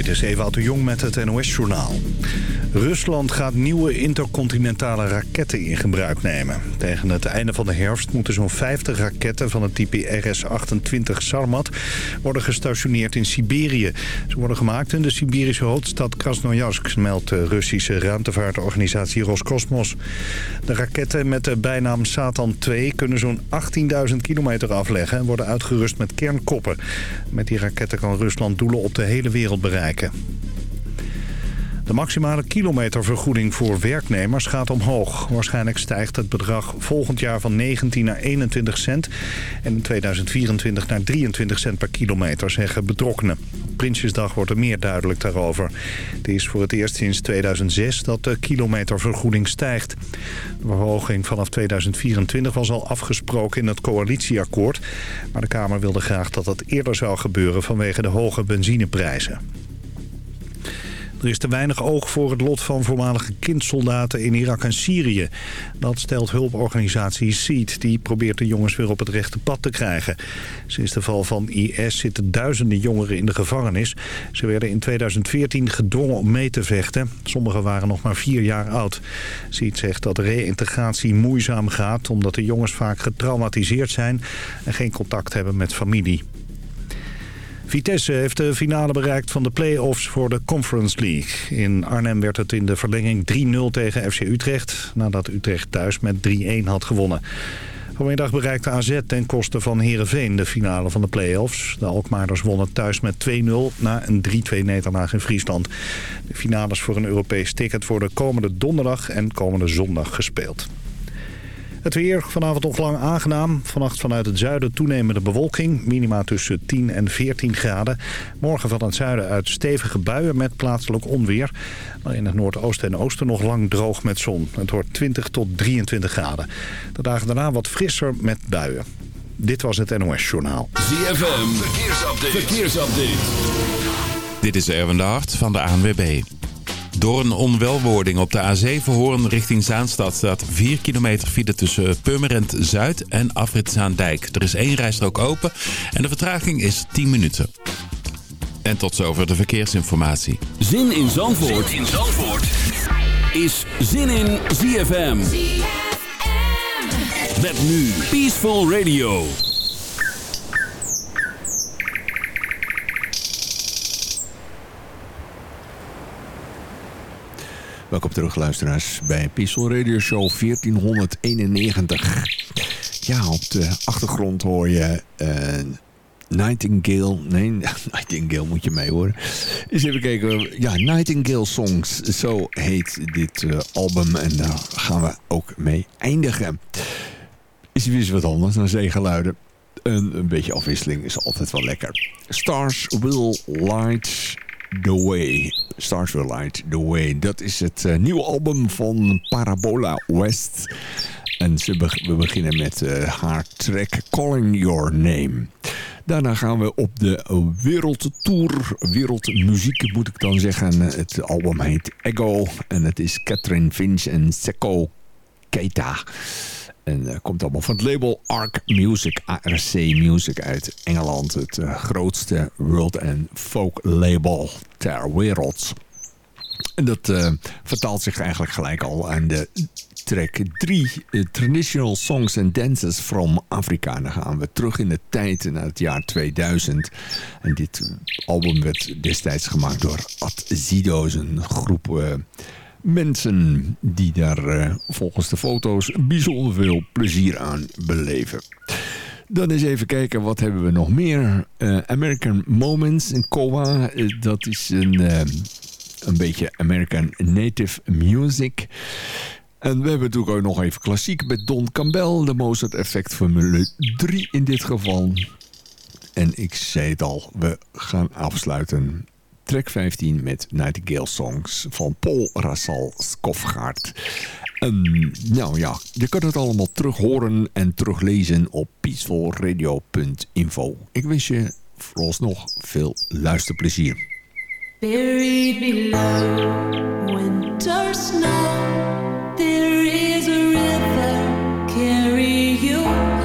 Dit is Ewout de Jong met het NOS-journaal. Rusland gaat nieuwe intercontinentale raketten in gebruik nemen. Tegen het einde van de herfst moeten zo'n 50 raketten van het type RS-28 Sarmat worden gestationeerd in Siberië. Ze worden gemaakt in de Siberische hoofdstad Krasnoyarsk, meldt de Russische ruimtevaartorganisatie Roscosmos. De raketten met de bijnaam Satan 2 kunnen zo'n 18.000 kilometer afleggen en worden uitgerust met kernkoppen. Met die raketten kan Rusland doelen op de hele wereld bereiken. De maximale kilometervergoeding voor werknemers gaat omhoog. Waarschijnlijk stijgt het bedrag volgend jaar van 19 naar 21 cent... en in 2024 naar 23 cent per kilometer, zeggen betrokkenen. Prinsjesdag wordt er meer duidelijk daarover. Het is voor het eerst sinds 2006 dat de kilometervergoeding stijgt. De verhoging vanaf 2024 was al afgesproken in het coalitieakkoord... maar de Kamer wilde graag dat dat eerder zou gebeuren vanwege de hoge benzineprijzen. Er is te weinig oog voor het lot van voormalige kindsoldaten in Irak en Syrië. Dat stelt hulporganisatie SEED. Die probeert de jongens weer op het rechte pad te krijgen. Sinds de val van IS zitten duizenden jongeren in de gevangenis. Ze werden in 2014 gedwongen om mee te vechten. Sommigen waren nog maar vier jaar oud. SEED zegt dat reïntegratie moeizaam gaat... omdat de jongens vaak getraumatiseerd zijn en geen contact hebben met familie. Vitesse heeft de finale bereikt van de play-offs voor de Conference League. In Arnhem werd het in de verlenging 3-0 tegen FC Utrecht... nadat Utrecht thuis met 3-1 had gewonnen. Vanmiddag bereikte AZ ten koste van Heerenveen de finale van de play-offs. De Alkmaarders wonnen thuis met 2-0 na een 3-2 nederlaag in Friesland. De finales voor een Europees ticket worden komende donderdag en komende zondag gespeeld. Het weer vanavond nog lang aangenaam. Vannacht vanuit het zuiden toenemende bewolking. Minima tussen 10 en 14 graden. Morgen van het zuiden uit stevige buien met plaatselijk onweer. Maar in het noordoosten en oosten nog lang droog met zon. Het wordt 20 tot 23 graden. De dagen daarna wat frisser met buien. Dit was het NOS Journaal. ZFM, verkeersupdate. verkeersupdate. Dit is Erwin de Hart van de ANWB. Door een onwelwording op de A7 Hoorn richting Zaanstad staat 4 kilometer file tussen Purmerend Zuid en Afrit Zaandijk. Er is één rijstrook open en de vertraging is 10 minuten. En tot zover de verkeersinformatie. Zin in Zandvoort, zin in Zandvoort. is Zin in ZFM. ZFM. Met nu Peaceful Radio. Welkom terug luisteraars bij Peaceful Radio Show 1491. Ja, op de achtergrond hoor je uh, Nightingale. Nee, Nightingale moet je mee horen. Eens even kijken. Ja, Nightingale Songs. Zo heet dit uh, album. En daar gaan we ook mee eindigen. Is weer eens wat anders dan zeegeluiden. Een, een beetje afwisseling is altijd wel lekker. Stars Will Light The Way. Stars Will Light The Way. Dat is het uh, nieuwe album van Parabola West. En ze we beginnen met uh, haar track Calling Your Name. Daarna gaan we op de wereldtour. Wereldmuziek moet ik dan zeggen. Het album heet Ego. En het is Catherine Finch en Seko Keita. En uh, komt allemaal van het label ARC Music, ARC Music uit Engeland. Het uh, grootste world en folk label ter wereld. En dat uh, vertaalt zich eigenlijk gelijk al aan de track 3. Traditional Songs and Dances from Afrika. En dan gaan we terug in de tijd naar het jaar 2000. En dit album werd destijds gemaakt door Ad Zido's, een groep mensen die daar uh, volgens de foto's bijzonder veel plezier aan beleven. Dan eens even kijken, wat hebben we nog meer? Uh, American Moments in Kowa, uh, dat is een, een beetje American Native Music. En we hebben natuurlijk ook nog even klassiek met Don Campbell, de Mozart Effect Formule 3 in dit geval. En ik zei het al, we gaan afsluiten track 15 met Nightingale Songs van Paul Rassal Skofgaard. Um, nou ja, je kunt het allemaal terug horen en teruglezen op peacefulradio.info. Ik wens je vooralsnog veel luisterplezier. Below winter snow There is a river carry you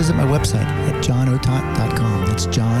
visit my website at johnotot.com. That's John.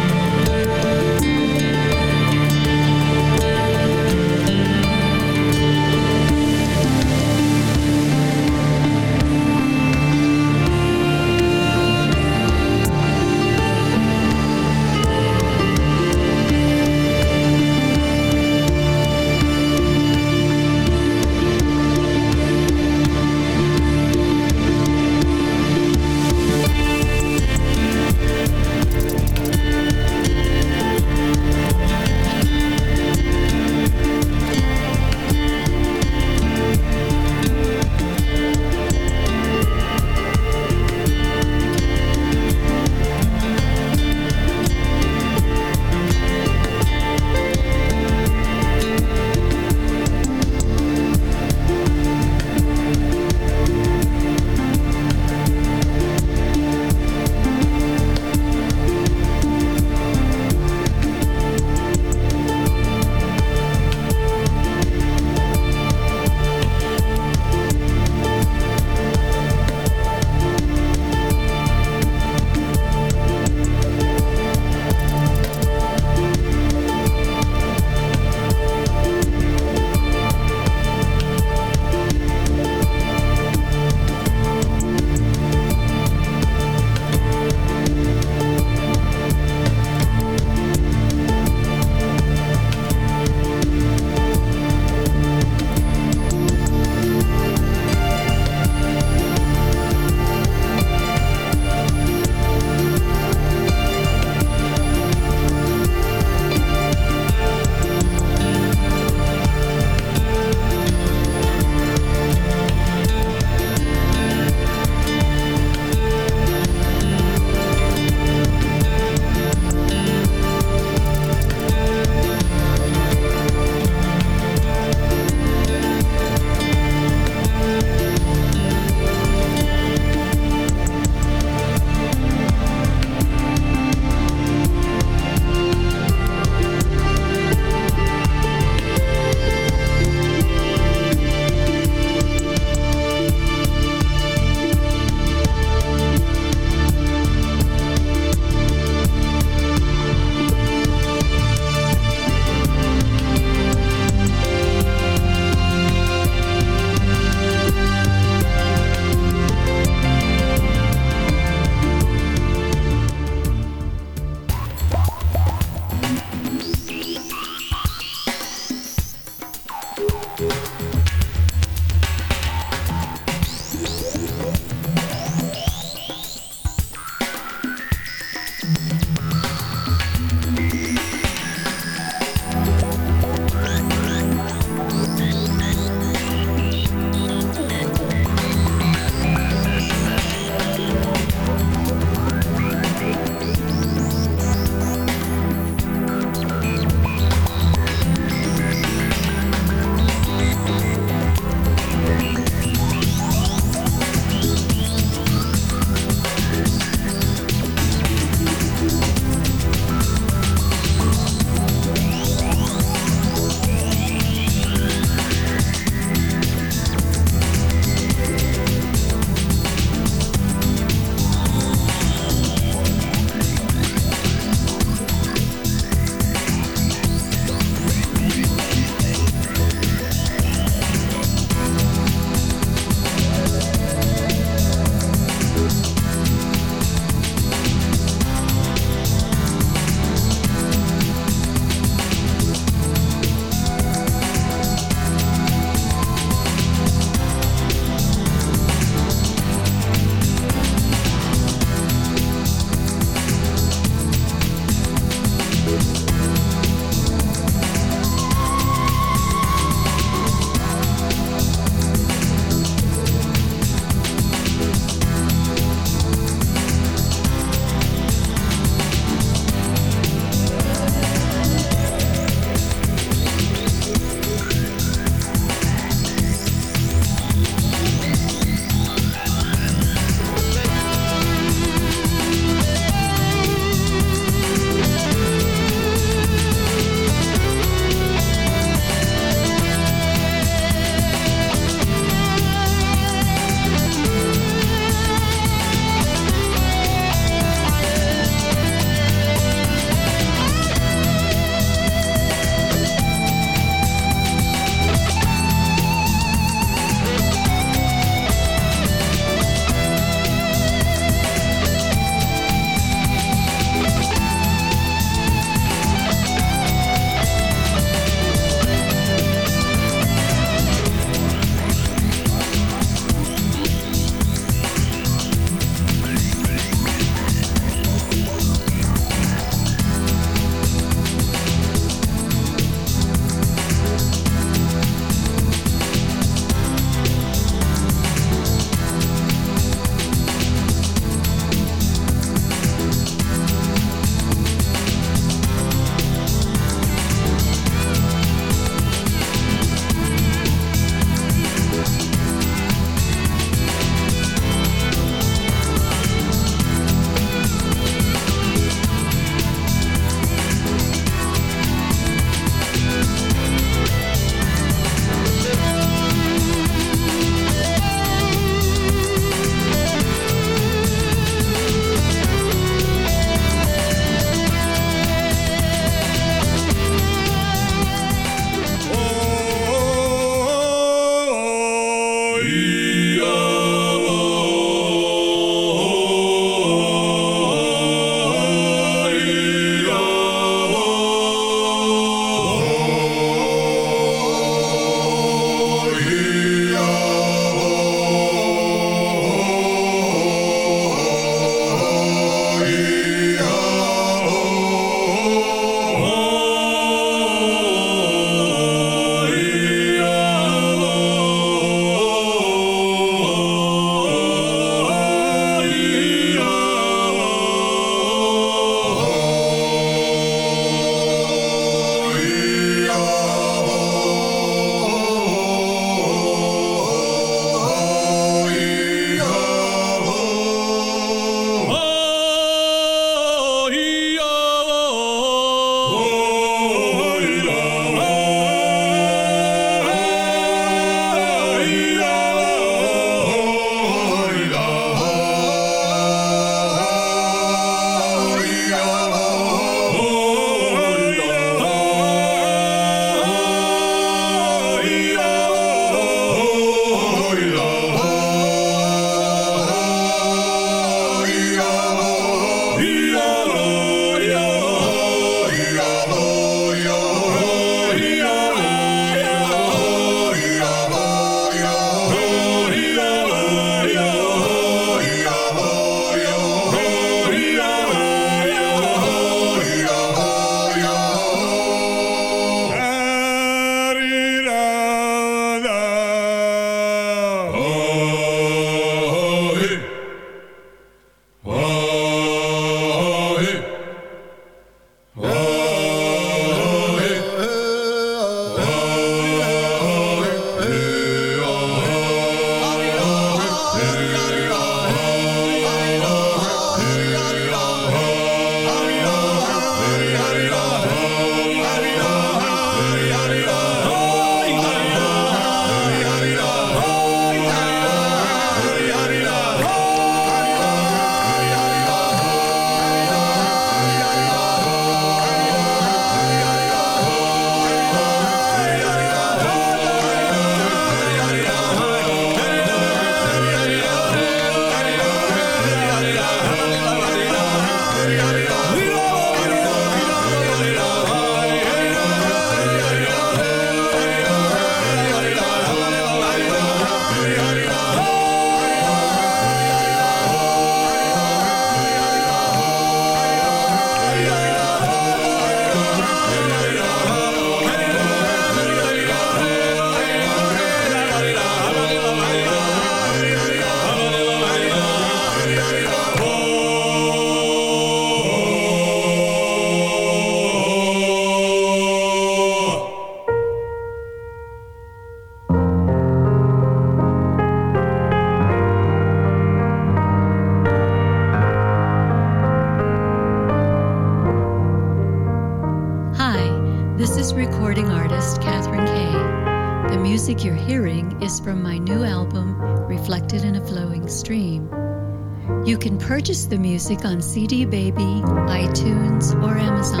You can purchase the music on CD Baby, iTunes, or Amazon.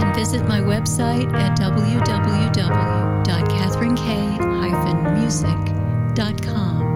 And visit my website at www.catherinek-music.com.